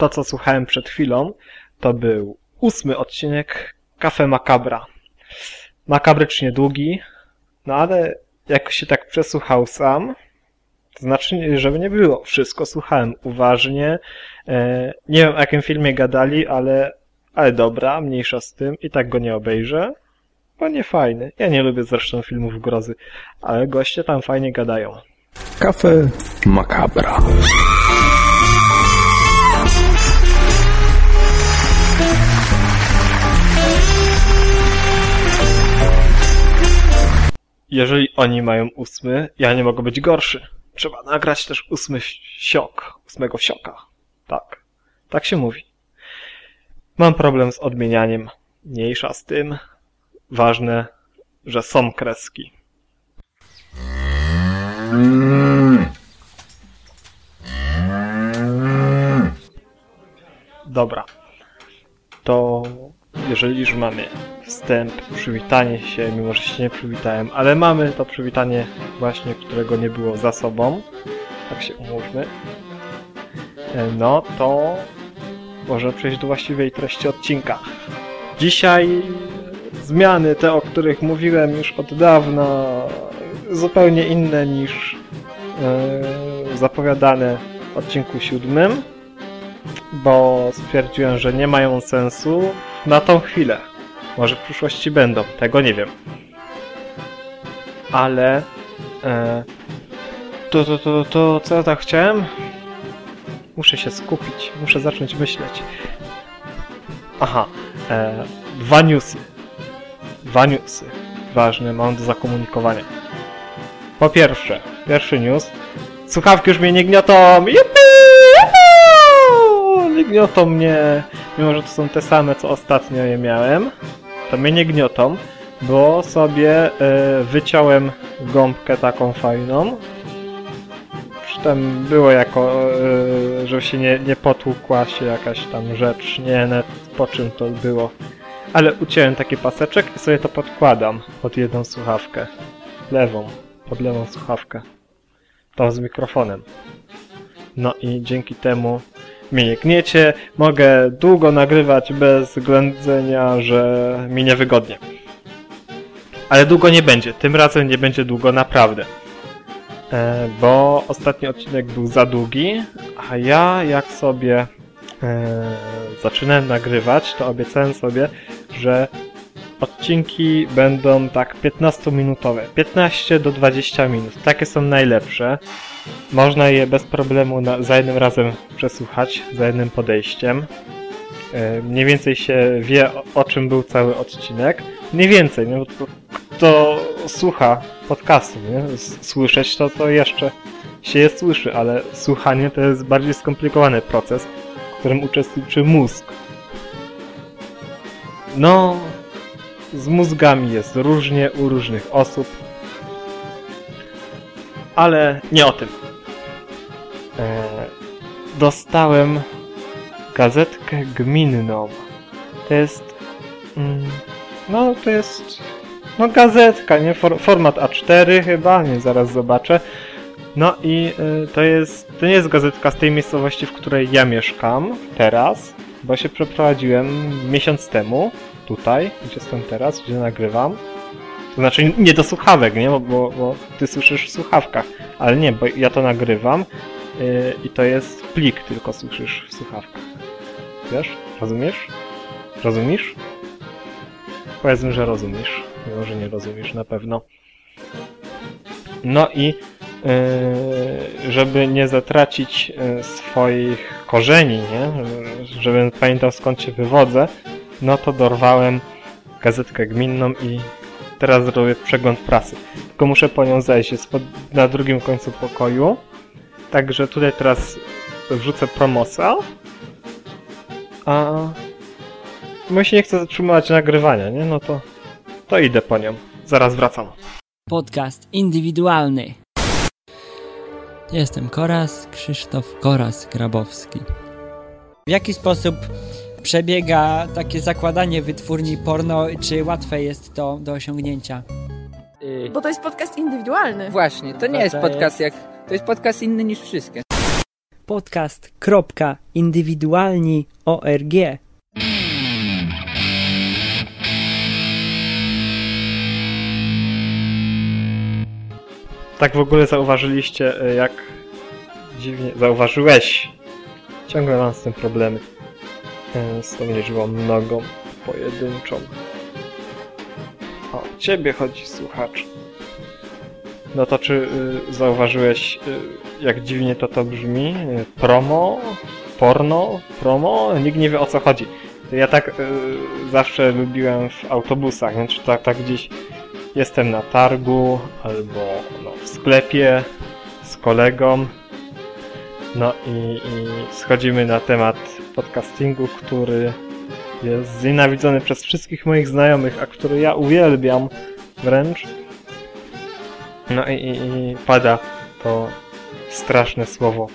to, co słuchałem przed chwilą, to był ósmy odcinek Cafe Macabra. Makabrycznie długi, no ale jak się tak przesłuchał sam, to znaczy, żeby nie było. Wszystko słuchałem uważnie. E, nie wiem, o jakim filmie gadali, ale, ale dobra, mniejsza z tym. I tak go nie obejrzę, bo nie fajny. Ja nie lubię zresztą filmów grozy, ale goście tam fajnie gadają. Kafe Macabra. Jeżeli oni mają ósmy, ja nie mogę być gorszy. Trzeba nagrać też ósmy siok, ósmego sioka. Tak. Tak się mówi. Mam problem z odmienianiem. Mniejsza z tym. Ważne, że są kreski. Dobra. To jeżeli już mamy wstęp, przywitanie się, mimo że się nie przywitałem, ale mamy to przywitanie właśnie, którego nie było za sobą. Tak się umówmy. E, No to może przejść do właściwej treści odcinka. Dzisiaj zmiany, te o których mówiłem już od dawna, zupełnie inne niż e, zapowiadane w odcinku siódmym, bo stwierdziłem, że nie mają sensu na tą chwilę. Może w przyszłości będą, tego nie wiem. Ale e, to, to, to, to, co ja tak chciałem? Muszę się skupić, muszę zacząć myśleć. Aha, e, dwa newsy. Dwa newsy ważne mam do zakomunikowania. Po pierwsze, pierwszy news. Słuchawki już mnie nie gniotą! Juhu! Nie gniotą mnie, mimo że to są te same, co ostatnio je miałem. To mnie nie gniotą, bo sobie e, wyciąłem gąbkę taką fajną. Przy tym było jako, e, żeby się nie, nie potłukła się jakaś tam rzecz, nie nawet po czym to było. Ale uciąłem taki paseczek i sobie to podkładam pod jedną słuchawkę. Lewą, pod lewą słuchawkę. Tą z mikrofonem. No i dzięki temu mnie nie gniecie, mogę długo nagrywać bez ględzenia, że mi niewygodnie. Ale długo nie będzie, tym razem nie będzie długo naprawdę. E, bo ostatni odcinek był za długi, a ja jak sobie e, zaczynałem nagrywać, to obiecałem sobie, że odcinki będą tak 15-minutowe. 15 do 20 minut. Takie są najlepsze. Można je bez problemu na, za jednym razem przesłuchać, za jednym podejściem. E, Mniej więcej się wie, o, o czym był cały odcinek. Mniej więcej, no, bo to, kto słucha podcastu, nie? Słyszeć to, to jeszcze się je słyszy, ale słuchanie to jest bardziej skomplikowany proces, w którym uczestniczy mózg. No, z mózgami jest różnie u różnych osób, ale nie o tym. E, dostałem gazetkę gminną. To jest. Mm, no, to jest. No, gazetka, nie? For, format A4 chyba, nie, zaraz zobaczę. No i y, to jest. To nie jest gazetka z tej miejscowości, w której ja mieszkam teraz, bo się przeprowadziłem miesiąc temu tutaj, gdzie jestem teraz, gdzie nagrywam. To znaczy nie do słuchawek, nie? Bo, bo, bo ty słyszysz w słuchawkach, ale nie, bo ja to nagrywam yy, i to jest plik, tylko słyszysz w słuchawkach. Wiesz? Rozumiesz? Rozumiesz? Powiedzmy, że rozumiesz. Mimo, że nie rozumiesz na pewno. No i yy, żeby nie zatracić yy, swoich korzeni, nie? Żebym pamiętał skąd się wywodzę, no to dorwałem gazetkę gminną i teraz zrobię przegląd prasy. Tylko muszę po nią zejść, jest pod, na drugim końcu pokoju. Także tutaj teraz wrzucę promosa. A bo się nie chcę zatrzymywać nagrywania, nie? No to, to idę po nią. Zaraz wracam. Podcast indywidualny. Jestem Koras, Krzysztof Koras Grabowski. W jaki sposób przebiega takie zakładanie wytwórni porno? Czy łatwe jest to do osiągnięcia? Y, Bo to jest podcast indywidualny. Właśnie, to nie To jest podcast jak. To jest podcast inny niż wszystkie. podcast.indywidualni.org. Tak w ogóle zauważyliście, e, jak dziwnie... Zauważyłeś! Ciągle mam z tym problemy. Z tą liczbą nogą pojedynczą. O, ciebie chodzi, słuchacz. No to czy y, zauważyłeś, y, jak dziwnie to to brzmi? Promo? Porno? Promo? Nikt nie wie o co chodzi. Ja tak y, zawsze lubiłem w autobusach, nie? Czy tak, tak gdzieś jestem na targu albo no, w sklepie z kolegą. No i, i schodzimy na temat podcastingu, który jest znienawidzony przez wszystkich moich znajomych, a który ja uwielbiam wręcz. No i, i, i pada to straszne słowo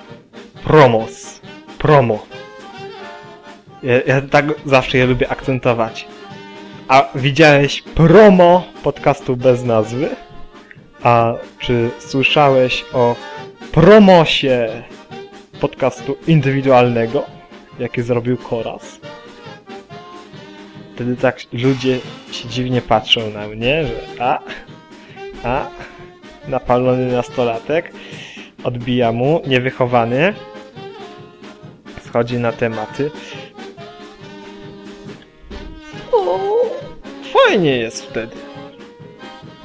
promos. Promo. Ja, ja tak zawsze je lubię akcentować. A widziałeś promo podcastu bez nazwy? A czy słyszałeś o promosie podcastu indywidualnego, jaki zrobił Koraz? Wtedy tak ludzie się dziwnie patrzą na mnie, że a, a, napalony nastolatek, odbija mu, niewychowany, schodzi na tematy. Fajnie jest wtedy.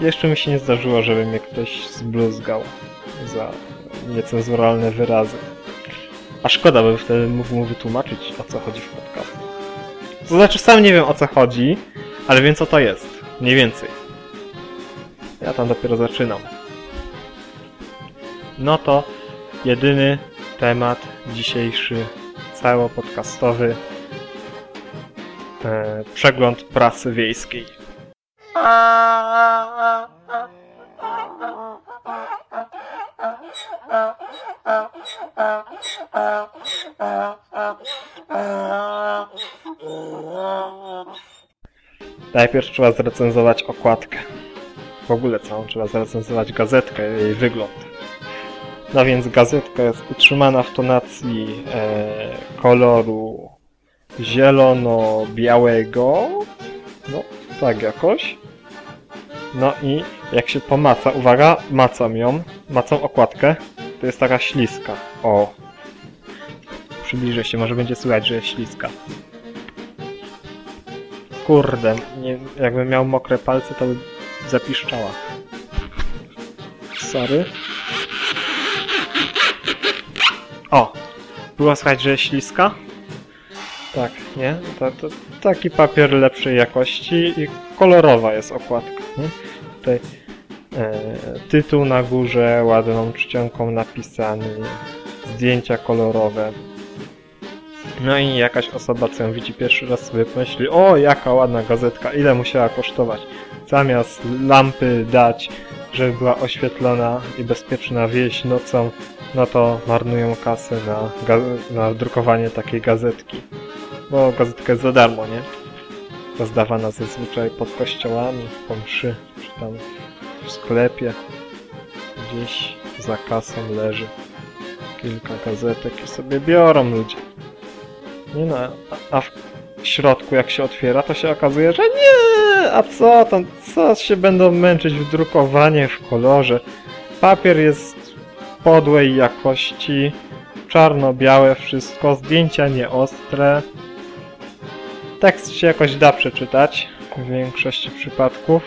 Jeszcze mi się nie zdarzyło, żeby mnie ktoś zbluzgał za niecenzuralne wyrazy. A szkoda, bym wtedy mógł mu wytłumaczyć, o co chodzi w podcastu. To znaczy, nie wiem o co chodzi, ale wiem co to jest. Mniej więcej. Ja tam dopiero zaczynam. No to jedyny temat dzisiejszy, całopodcastowy e, przegląd prasy wiejskiej. Najpierw trzeba zrecenzować okładkę. W ogóle całą trzeba zrecenzować gazetkę, jej wygląd. No więc gazetka jest utrzymana w tonacji e, koloru zielono-białego. No, tak jakoś. No i jak się pomaca, uwaga, macam ją, macam okładkę, to jest taka śliska. O. Przybliżę się, może będzie słychać, że jest śliska. Kurde, nie, jakbym miał mokre palce, to by zapiszczała. Sorry. O! Było słychać, że jest śliska? Tak, nie? To, to taki papier lepszej jakości i kolorowa jest okładka. Nie? Tutaj e, tytuł na górze ładną czcionką napisany, zdjęcia kolorowe. No i jakaś osoba, co ją widzi pierwszy raz sobie pomyśli, o jaka ładna gazetka, ile musiała kosztować. Zamiast lampy dać, żeby była oświetlona i bezpieczna wieś nocą, no to marnują kasę na, na drukowanie takiej gazetki. Bo gazetka jest za darmo, nie? Rozdawana zazwyczaj pod kościołami, po mszy, czy tam w sklepie. Gdzieś za kasą leży kilka gazetek i sobie biorą ludzie. Nie no, a, w środku jak się otwiera, to się okazuje, że nie! A co tam, co się będą męczyć w drukowanie w kolorze? Papier jest podłej jakości, czarno-białe wszystko, zdjęcia nieostre. Tekst się jakoś da przeczytać w większości przypadków.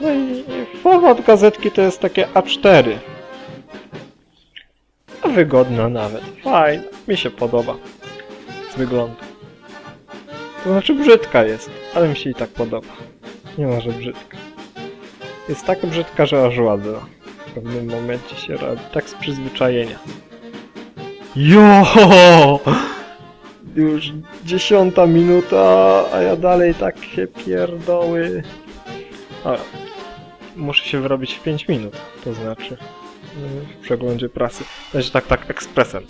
No i format gazetki to jest takie A4. A wygodna nawet. Fajna. Mi się podoba. Z wyglądu. To znaczy brzydka jest, ale mi się i tak podoba. Nie może brzydka. Jest tak brzydka, że aż ładna. W pewnym momencie się robi. Tak z przyzwyczajenia. Jo! Już dziesiąta minuta, a ja dalej takie pierdoły. A, muszę się wyrobić w 5 minut, to znaczy w przeglądzie prasy. Znaczy tak, tak, ekspresem.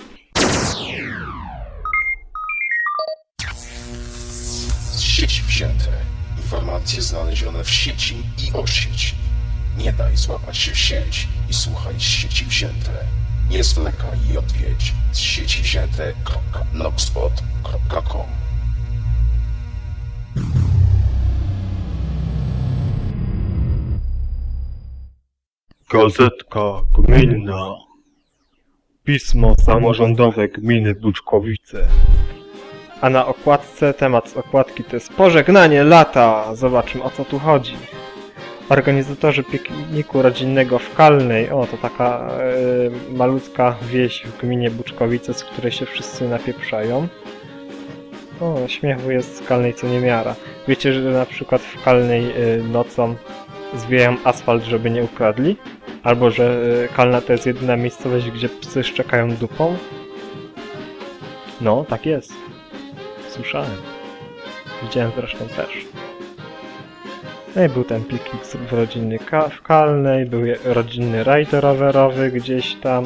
z sieci wzięte. Informacje znalezione w sieci i o sieci. Nie daj złapać się w sieć i słuchaj z sieci wzięte. Nie zwlekaj i odwiedź z sieci wzięte.blogspot.com Gazetka gminna. Pismo samorządowe gminy Buczkowice. A na okładce temat z okładki to jest pożegnanie lata. Zobaczmy o co tu chodzi. Organizatorzy pikniku rodzinnego w Kalnej. O, to taka e, malutka wieś w gminie Buczkowice, z której się wszyscy napieprzają. O, śmiechu jest z Kalnej co niemiara. Wiecie, że na przykład w Kalnej e, nocą zwijają asfalt, żeby nie ukradli? Albo że y, Kalna to jest jedyna miejscowość, gdzie psy szczekają dupą? No, tak jest. Słyszałem. Widziałem zresztą też. No i był ten piknik w rodzinny w Kalnej, był rodzinny rajd rowerowy gdzieś tam.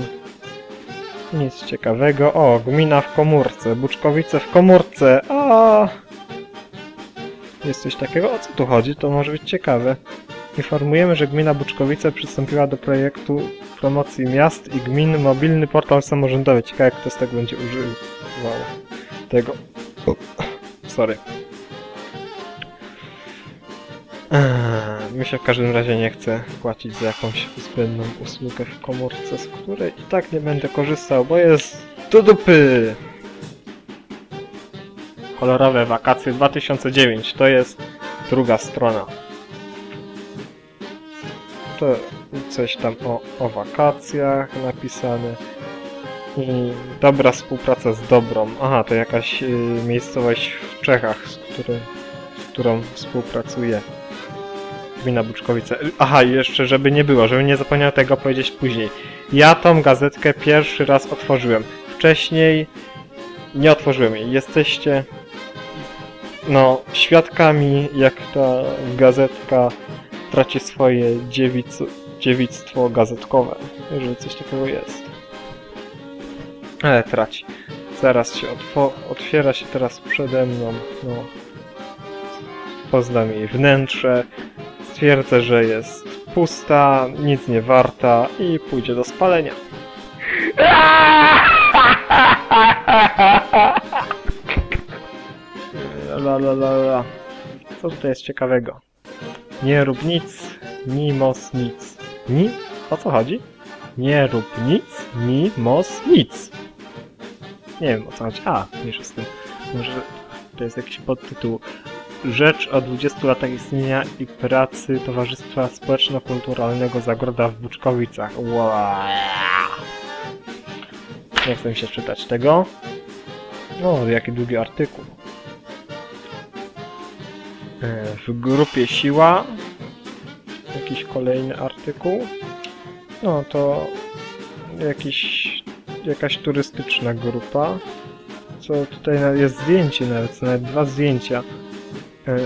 Nic ciekawego. O, gmina w komórce, Buczkowice w komórce. A! Jest coś takiego? O co tu chodzi? To może być ciekawe. Informujemy, że gmina Buczkowice przystąpiła do projektu promocji miast i gmin mobilny portal samorządowy. Ciekawe, kto z tego będzie używał tego. Sorry. Eee, Mi się w każdym razie nie chce płacić za jakąś zbędną usługę w komórce, z której i tak nie będę korzystał, bo jest do dupy! Kolorowe wakacje 2009 to jest druga strona to coś tam o, o wakacjach napisane. I dobra współpraca z dobrą. Aha, to jakaś y, miejscowość w Czechach, z, który, z którą współpracuję. Gmina Buczkowice. Aha, jeszcze żeby nie było, żebym nie zapomniał tego powiedzieć później. Ja tą gazetkę pierwszy raz otworzyłem. Wcześniej nie otworzyłem jej. Jesteście no, świadkami, jak ta gazetka traci swoje dziewic, dziewictwo gazetkowe, jeżeli coś takiego jest. Ale traci. Zaraz się otwiera się teraz przede mną. No. Poznam jej wnętrze. Stwierdzę, że jest pusta, nic nie warta i pójdzie do spalenia. La la la la. Co tutaj jest ciekawego? Nie rób nic, ni mos nic. Ni? O co chodzi? Nie rób nic, ni mos nic. Nie wiem o co chodzi. A, mniejsza z tym. Może to jest jakiś podtytuł. Rzecz o 20 latach istnienia i pracy Towarzystwa Społeczno-Kulturalnego Zagroda w Buczkowicach. Wow. Nie chcę mi się czytać tego. O, jaki długi artykuł. E, W grupie Siła jakiś kolejny artykuł. No to jakiś, jakaś turystyczna grupa. Co tutaj jest zdjęcie nawet, nawet dwa zdjęcia. E,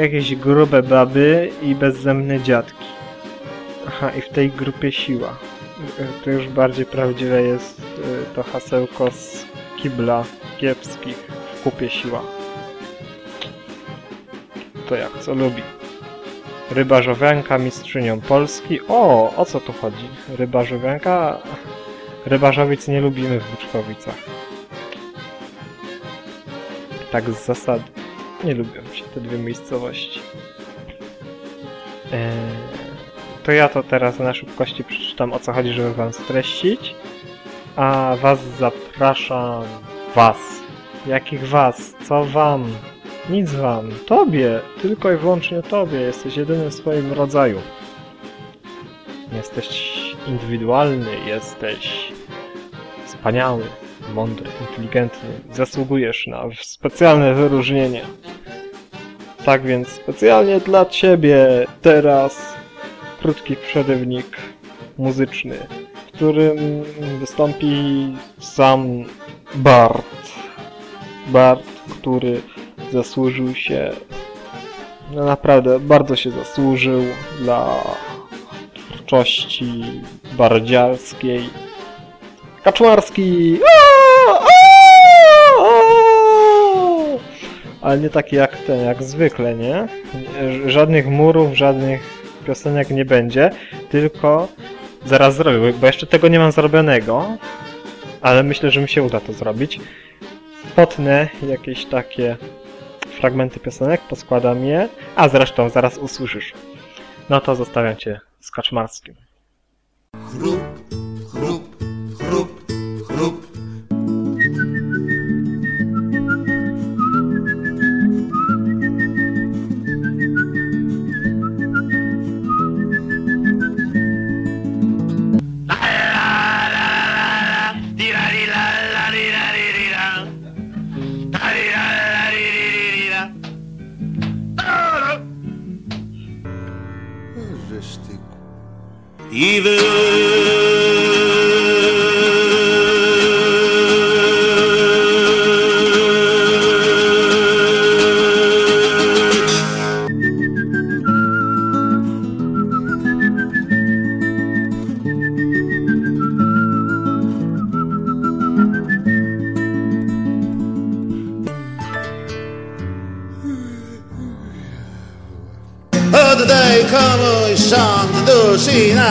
jakieś grube baby i bezzębne dziadki. Aha, i w tej grupie siła. E, To już bardziej prawdziwe jest to hasełko z kibla kiepskich w kupie siła. Jak co lubi. Rybarzowianka mistrzynią Polski. O, o co tu chodzi? Rybarzowianka? Rybarzowic nie lubimy w Buczkowicach. Tak z zasady. Nie lubią się te dwie miejscowości. Eee, to ja to teraz na szybkości przeczytam o co chodzi, żeby wam streścić. A was zapraszam. Was. Jakich was? Co wam? Nic wam. Tobie. Tylko i wyłącznie tobie. Jesteś jedyny w swoim rodzaju. Jesteś indywidualny, jesteś wspaniały, mądry, inteligentny. Zasługujesz na specjalne wyróżnienie. Tak więc specjalnie dla ciebie teraz krótki przerywnik muzyczny, w którym wystąpi sam Bart. Bart, który zasłużył się, no naprawdę bardzo się zasłużył dla twórczości bardziarskiej. Kaczmarski! Ale nie taki jak ten, jak zwykle, nie? Żadnych murów, żadnych piosenek nie będzie, tylko zaraz zrobię, bo jeszcze tego nie mam zrobionego, ale myślę, że mi się uda to zrobić. Potnę jakieś takie fragmenty piosenek, poskładam je, a zresztą zaraz usłyszysz. No to zostawiam cię z Kaczmarskim. Chrup,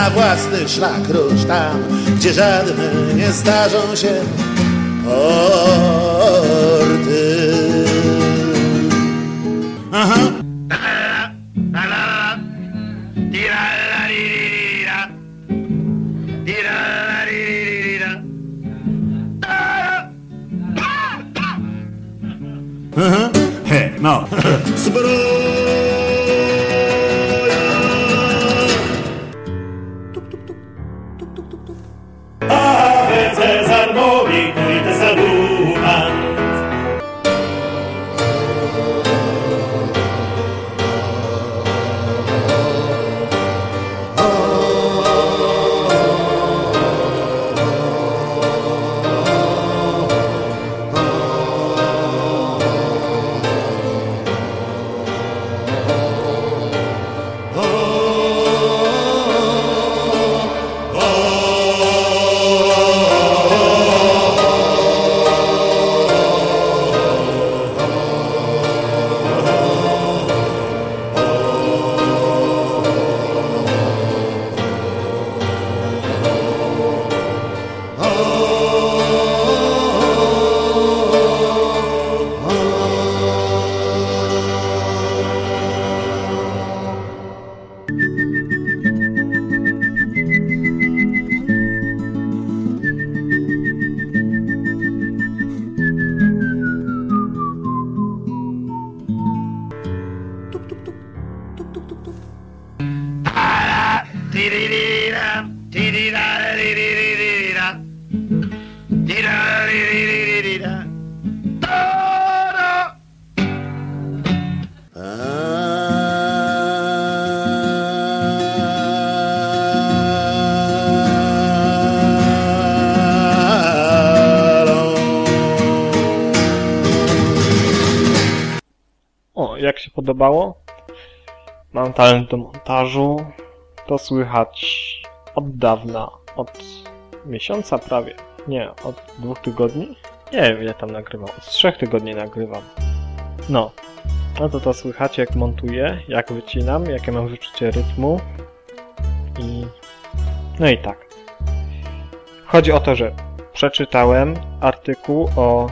na własny szlak rusz tam, gdzie żadne nie zdarzą się porty. Podobało? Mam talent do montażu. To słychać od dawna, od miesiąca prawie. Nie, od dwóch tygodni? Nie wiem ile tam nagrywam. Od trzech tygodni nagrywam. No. No to to słychać jak montuję, jak wycinam, jakie mam wyczucie rytmu. I... No i tak. Chodzi o to, że przeczytałem artykuł o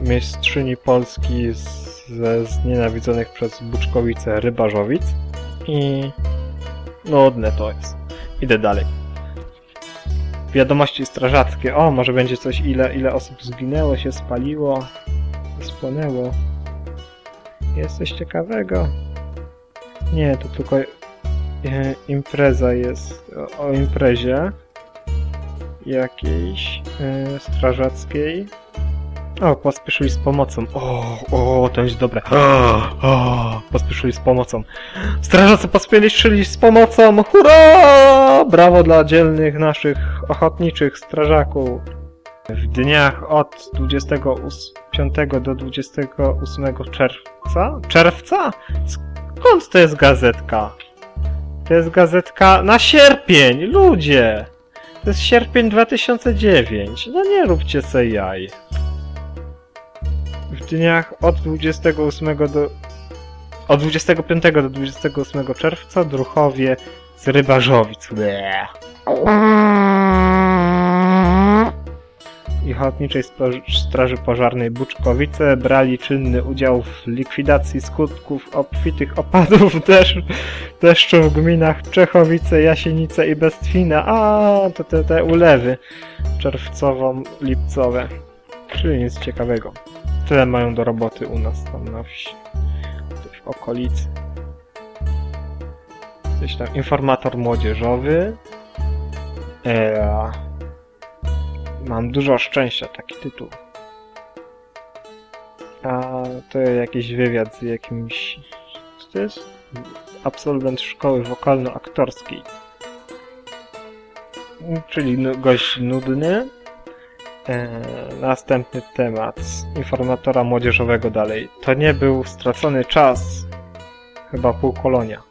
mistrzyni Polski z, ze znienawidzonych przez Buczkowice Rybarzowic i nudne to jest. Idę dalej. Wiadomości strażackie. O, może będzie coś, ile, ile osób zginęło, się spaliło, spłonęło. Jest coś ciekawego? Nie, to tylko e, impreza jest o, o imprezie jakiejś e, strażackiej. O, pospieszyli z pomocą. O, o, to jest dobre. O, o, pospieszyli z pomocą. Strażacy pospieszyli z pomocą. Hurra! Brawo dla dzielnych naszych ochotniczych strażaków. W dniach od 25 do 28 czerwca? Czerwca? Skąd to jest gazetka? To jest gazetka na sierpień, ludzie! To jest sierpień 2009. No nie róbcie se jaj w dniach od 28 do od 25 do 28 czerwca druchowie z Rybarzowic. I Ochotniczej Straży Pożarnej Buczkowice brali czynny udział w likwidacji skutków obfitych opadów deszczu, deszczu w gminach Czechowice, Jasienice i Bestwina. A, to te, te ulewy czerwcowo-lipcowe. Czyli nic ciekawego. Tyle mają do roboty u nas tam na wsi. W okolicy. Coś tam. Informator młodzieżowy. Eee, Mam dużo szczęścia, taki tytuł. A to jakiś wywiad z jakimś... Co to jest? Absolwent szkoły wokalno-aktorskiej. Czyli gość nudny. E, następny temat. Informatora młodzieżowego dalej. To nie był stracony czas. Chyba półkolonia.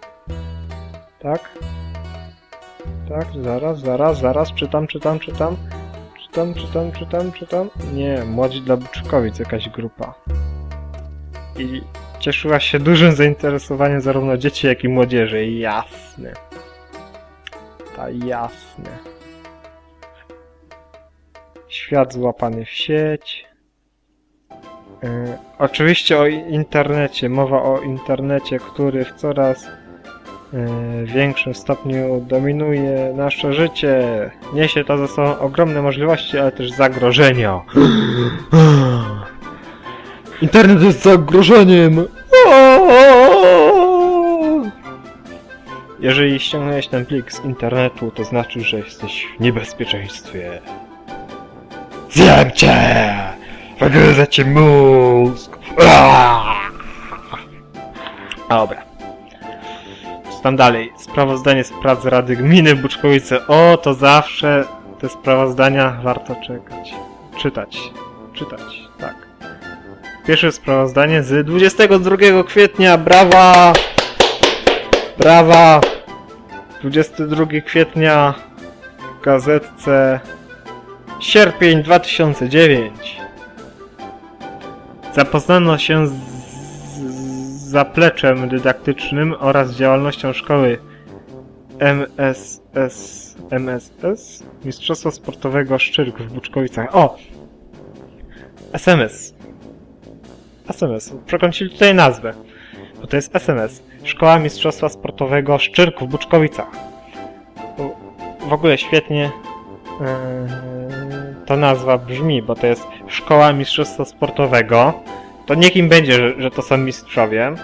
Tak? Tak, zaraz, zaraz, zaraz. Czytam, czytam, czytam. Czytam, czytam, czytam, czytam. Nie, Młodzi dla Buczykowic jakaś grupa. I cieszyła się dużym zainteresowaniem zarówno dzieci, jak i młodzieży. Jasne. Ta jasne. Świat złapany w sieć. Yy, oczywiście o internecie. Mowa o internecie, który w coraz yy, większym stopniu dominuje nasze życie. Niesie to ze sobą ogromne możliwości, ale też zagrożenia. Internet jest zagrożeniem! Jeżeli ściągnąłeś ten plik z internetu, to znaczy, że jesteś w niebezpieczeństwie. Zjem cię! Wygryzę ci mózg! Dobra. Co tam dalej? Sprawozdanie z prac Rady Gminy Buczkowice. O, to zawsze te sprawozdania warto czekać. Czytać. Czytać, tak. Pierwsze sprawozdanie z 22 kwietnia. Brawa! Brawa! 22 kwietnia w gazetce Sierpień 2009. Zapoznano się z, zapleczem dydaktycznym oraz działalnością szkoły MSS MSS Mistrzostwa Sportowego Szczyrk w Buczkowicach. O! SMS. SMS. Przekręcili tutaj nazwę. Bo to jest SMS. Szkoła Mistrzostwa Sportowego Szczyrk w Buczkowicach. W- W ogóle świetnie yy, ta nazwa brzmi, bo to jest Szkoła Mistrzostwa Sportowego. To nie kim będzie, że, że to są mistrzowie,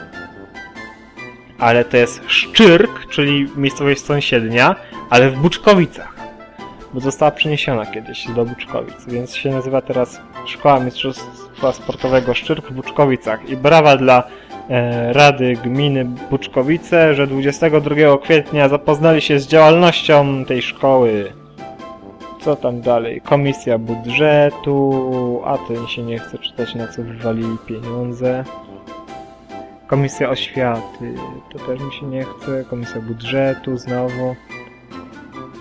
ale to jest Szczyrk, czyli miejscowość sąsiednia, ale w Buczkowicach. Bo została przeniesiona kiedyś do Buczkowic, więc się nazywa teraz Szkoła Mistrzostwa Sportowego Szczyrk w Buczkowicach. I brawa dla e, Rady Gminy Buczkowice, że 22 kwietnia zapoznali się z działalnością tej szkoły. Co tam dalej? Komisja budżetu, a mi się nie chce czytać na co wywalili pieniądze. Komisja oświaty, to też mi się nie chce. Komisja budżetu znowu.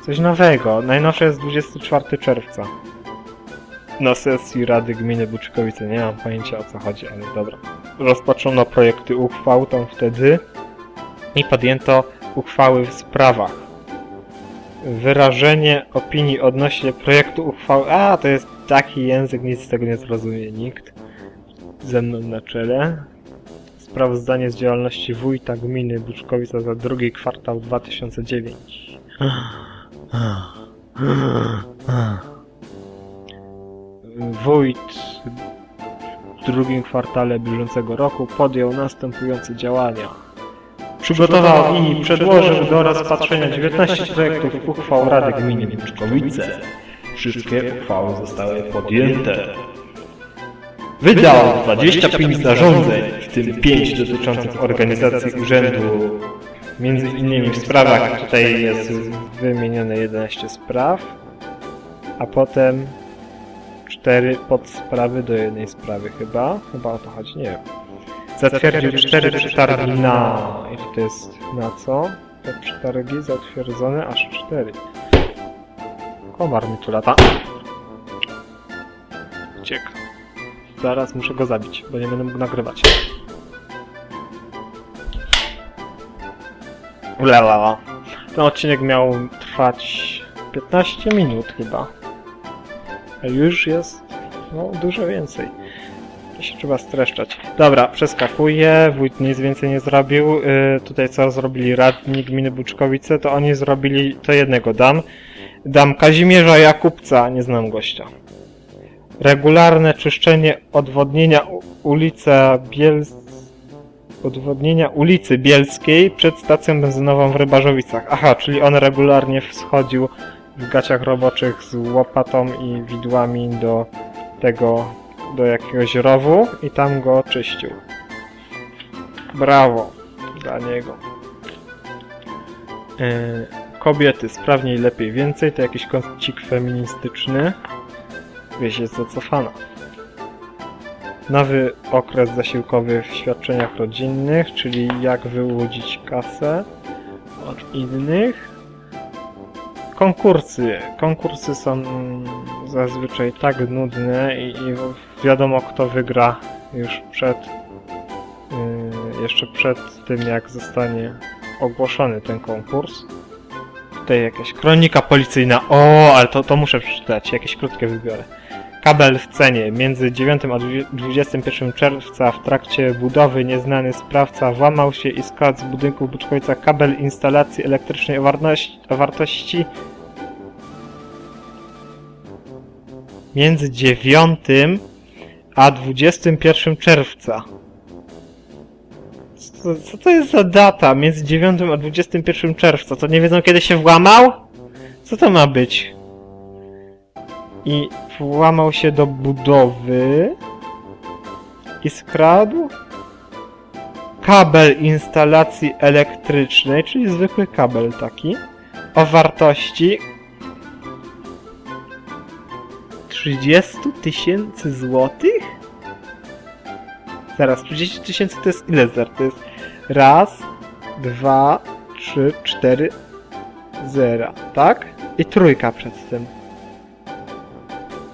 Coś nowego. Najnowsze jest 24 czerwca. Na sesji Rady Gminy Buczykowice. Nie mam pojęcia o co chodzi, ale dobra. Rozpoczęto projekty uchwał tam wtedy i podjęto uchwały w sprawach. Wyrażenie opinii odnośnie projektu uchwały. A, to jest taki język, nic z tego nie zrozumie nikt. Ze mną na czele. Sprawozdanie z działalności wójta gminy Buczkowica za drugi kwartał 2009. Wójt w drugim kwartale bieżącego roku podjął następujące działania. Przygotował i przedłożył do rozpatrzenia 19 projektów uchwał Rady Gminy Buczkowice. Wszystkie uchwały zostały podjęte. Wydał 25 zarządzeń, w tym 5 dotyczących organizacji urzędu. Między innymi w sprawach, tutaj jest wymienione 11 spraw, a potem 4 podsprawy do jednej sprawy chyba. Chyba o to chodzi, nie wiem. Zatwierdził 4 przetargi na... I to jest na co? Te przetargi zatwierdzone aż 4. Komar mi tu lata. Uciekł. Zaraz muszę go zabić, bo nie będę mógł nagrywać. Ulala. Ten odcinek miał trwać 15 minut chyba. A już jest no, dużo więcej. Się trzeba streszczać. Dobra, przeskakuję. Wójt nic więcej nie zrobił. Yy, tutaj co zrobili radni gminy Buczkowice, to oni zrobili to jednego dam. Dam Kazimierza Jakubca, nie znam gościa. Regularne czyszczenie odwodnienia ulica Biels... Odwodnienia ulicy Bielskiej przed stacją benzynową w Rybarzowicach. Aha, czyli on regularnie schodził w gaciach roboczych z łopatą i widłami do tego, do jakiegoś rowu i tam go czyścił. Brawo dla niego. Yy, kobiety sprawniej, lepiej, więcej to jakiś kącik feministyczny. Wieś jest zacofana. Nowy okres zasiłkowy w świadczeniach rodzinnych, czyli jak wyłudzić kasę od innych. Konkursy. Konkursy są zazwyczaj tak nudne i, i wiadomo kto wygra już przed yy, jeszcze przed tym jak zostanie ogłoszony ten konkurs. Tutaj jakaś kronika policyjna. O, ale to, to muszę przeczytać. Jakieś krótkie wybiorę. Kabel w cenie. Między 9 a 21 czerwca w trakcie budowy nieznany sprawca włamał się i skradł z budynku w Buczkowicach kabel instalacji elektrycznej o wartości, o wartości między 9 a 21 czerwca. Co, co to jest za data między 9 a 21 czerwca? To nie wiedzą kiedy się włamał? Co to ma być? I włamał się do budowy i skradł kabel instalacji elektrycznej, czyli zwykły kabel taki, o wartości 30 tysięcy złotych? Zaraz, 30 tysięcy to jest ile zer? To jest raz, dwa, trzy, cztery, zera, tak? I trójka przed tym.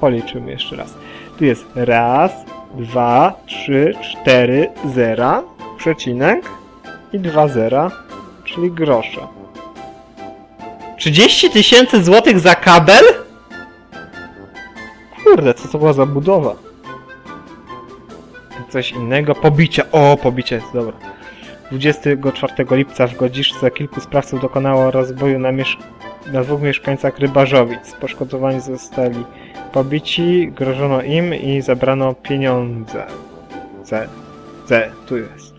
Policzymy jeszcze raz. Tu jest raz, dwa, trzy, cztery, zera, przecinek i dwa zera, czyli grosze. 30 tysięcy złotych za kabel? Kurde, co to była za budowa? Coś innego. Pobicia. O, pobicie jest dobra. 24 lipca w Godziszce kilku sprawców dokonało rozboju na, na dwóch mieszkańcach Rybarzowic. Poszkodowani zostali pobici, grożono im i zabrano pieniądze. C. C. Tu jest.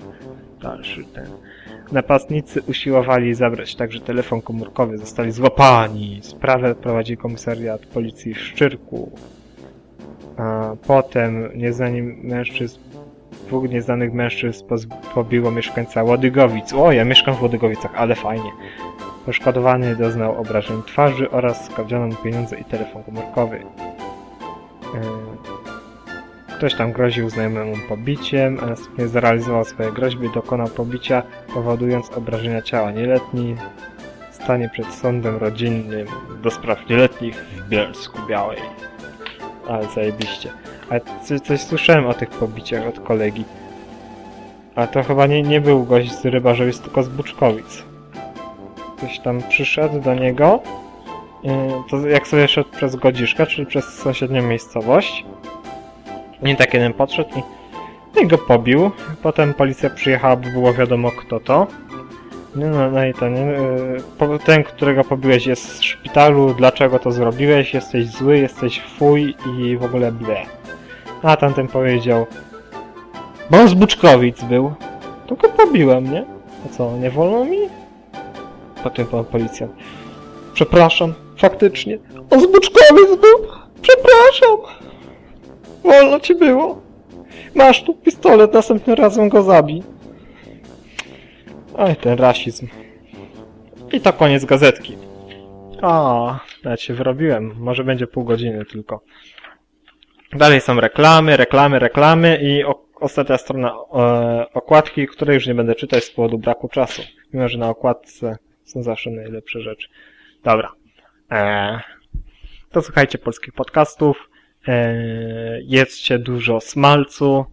Dalszy ten. Napastnicy usiłowali zabrać także telefon komórkowy. Zostali złapani. Sprawę prowadzi komisariat policji w Szczyrku. A potem nieznani mężczyzn, dwóch nieznanych mężczyzn pobiło mieszkańca Łodygowic. O, ja mieszkam w Łodygowicach, ale fajnie. Poszkodowany doznał obrażeń twarzy oraz skradziono mu pieniądze i telefon komórkowy. Yy, Ktoś tam groził znajomemu pobiciem, a następnie zrealizował swoje groźby, dokonał pobicia, powodując obrażenia ciała nieletni. Stanie przed sądem rodzinnym do spraw nieletnich w Bielsku Białej. Ale zajebiście. Co, coś słyszałem o tych pobiciach od kolegi. A to chyba nie, nie był gość z Rybarzowic, tylko z Buczkowic. Ktoś tam przyszedł do niego. Yy, To jak sobie szedł przez Godziszkę, czyli przez sąsiednią miejscowość. Nie tak jeden podszedł i, no i go pobił. Potem policja przyjechała, bo było wiadomo kto to. No, no, no i to nie. yy, po- Ten, którego pobiłeś jest w szpitalu, dlaczego to zrobiłeś, jesteś zły, jesteś fuj i w ogóle ble. A tamten powiedział, bo on z Buczkowic był. To go pobiłem, nie? A co, nie wolno mi? Potem pan policjant. Przepraszam, faktycznie. On z Buczkowic był! Przepraszam! Wolno ci było. Masz tu pistolet, następnym razem go zabij. Oj, ten rasizm. I to koniec gazetki. A, nawet się wyrobiłem. Może będzie pół godziny tylko. Dalej są reklamy, reklamy, reklamy i o, ostatnia strona e, okładki, której już nie będę czytać z powodu braku czasu. Mimo, że na okładce są zawsze najlepsze rzeczy. Dobra. E, to słuchajcie polskich podcastów. E, jedzcie dużo smalcu.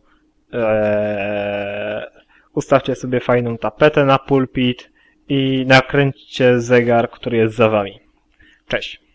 E, ustawcie sobie fajną tapetę na pulpit i nakręćcie zegar, który jest za wami. Cześć.